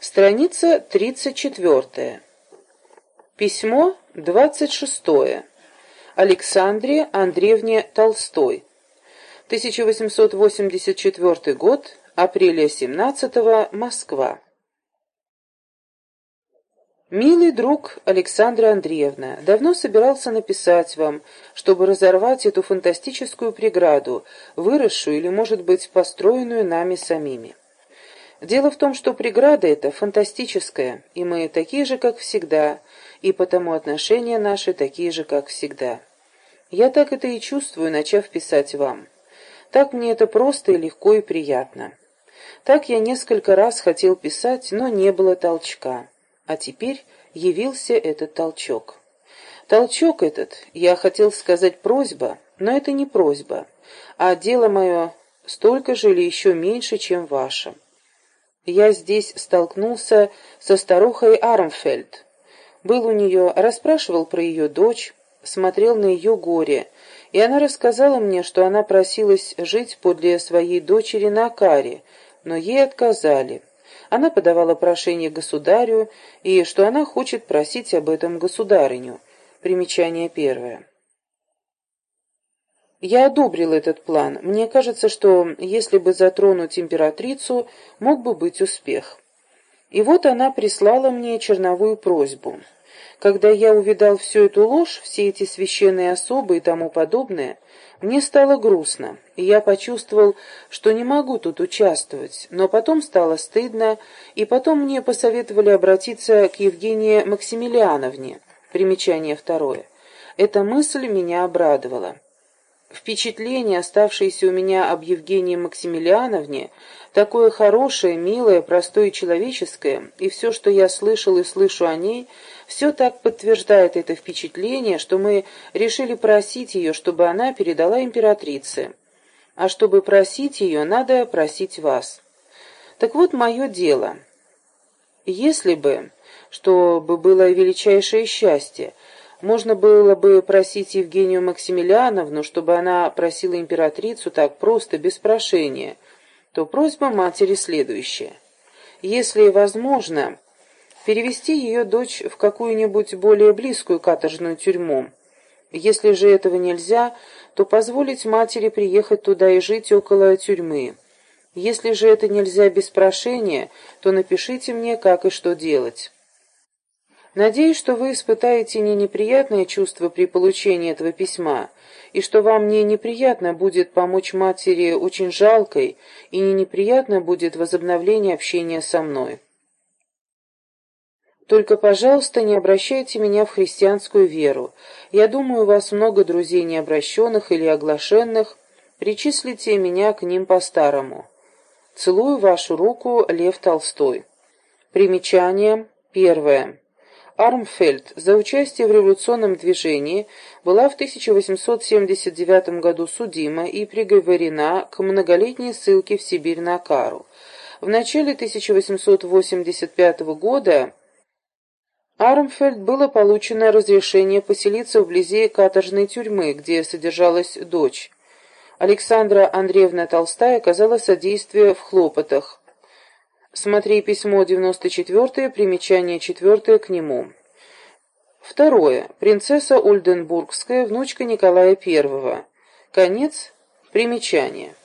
Страница 34. Письмо 26. Александре Андреевне Толстой. 1884 год, апреля 17 Москва. Милый друг Александра Андреевна, давно собирался написать вам, чтобы разорвать эту фантастическую преграду, выросшую или, может быть, построенную нами самими. Дело в том, что преграда эта фантастическая, и мы такие же, как всегда, и потому отношения наши такие же, как всегда. Я так это и чувствую, начав писать вам. Так мне это просто и легко и приятно. Так я несколько раз хотел писать, но не было толчка. А теперь явился этот толчок. Толчок этот, я хотел сказать просьба, но это не просьба, а дело мое столько же или еще меньше, чем ваше я здесь столкнулся со старухой Армфельд. Был у нее, расспрашивал про ее дочь, смотрел на ее горе, и она рассказала мне, что она просилась жить подле своей дочери на Каре, но ей отказали. Она подавала прошение государю, и что она хочет просить об этом государыню. Примечание первое. Я одобрил этот план. Мне кажется, что если бы затронуть императрицу, мог бы быть успех. И вот она прислала мне черновую просьбу. Когда я увидал всю эту ложь, все эти священные особы и тому подобное, мне стало грустно, и я почувствовал, что не могу тут участвовать, но потом стало стыдно, и потом мне посоветовали обратиться к Евгении Максимилиановне. Примечание второе. Эта мысль меня обрадовала. Впечатление, оставшееся у меня об Евгении Максимилиановне, такое хорошее, милое, простое человеческое, и все, что я слышал и слышу о ней, все так подтверждает это впечатление, что мы решили просить ее, чтобы она передала императрице. А чтобы просить ее, надо просить вас. Так вот, мое дело. Если бы, что бы было величайшее счастье, можно было бы просить Евгению Максимилиановну, чтобы она просила императрицу так просто, без прошения, то просьба матери следующая. Если возможно, перевести ее дочь в какую-нибудь более близкую каторжную тюрьму. Если же этого нельзя, то позволить матери приехать туда и жить около тюрьмы. Если же это нельзя без прошения, то напишите мне, как и что делать. Надеюсь, что вы испытаете не неприятное чувство при получении этого письма, и что вам не неприятно будет помочь матери очень жалкой, и не неприятно будет возобновление общения со мной. Только, пожалуйста, не обращайте меня в христианскую веру. Я думаю, у вас много друзей необращенных или оглашенных. Причислите меня к ним по-старому. Целую вашу руку, Лев Толстой. Примечание первое. Армфельд за участие в революционном движении была в 1879 году судима и приговорена к многолетней ссылке в Сибирь на Кару. В начале 1885 года Армфельд было получено разрешение поселиться вблизи каторжной тюрьмы, где содержалась дочь. Александра Андреевна Толстая оказала содействие в хлопотах. Смотри письмо 94, примечание 4 к нему. Второе. Принцесса Ольденбургская, внучка Николая I. Конец примечания.